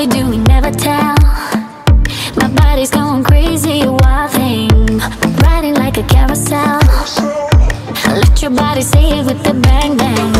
we do, we never tell. My body's going crazy, a wild thing. Riding like a carousel. Let your body say it with the bang bang.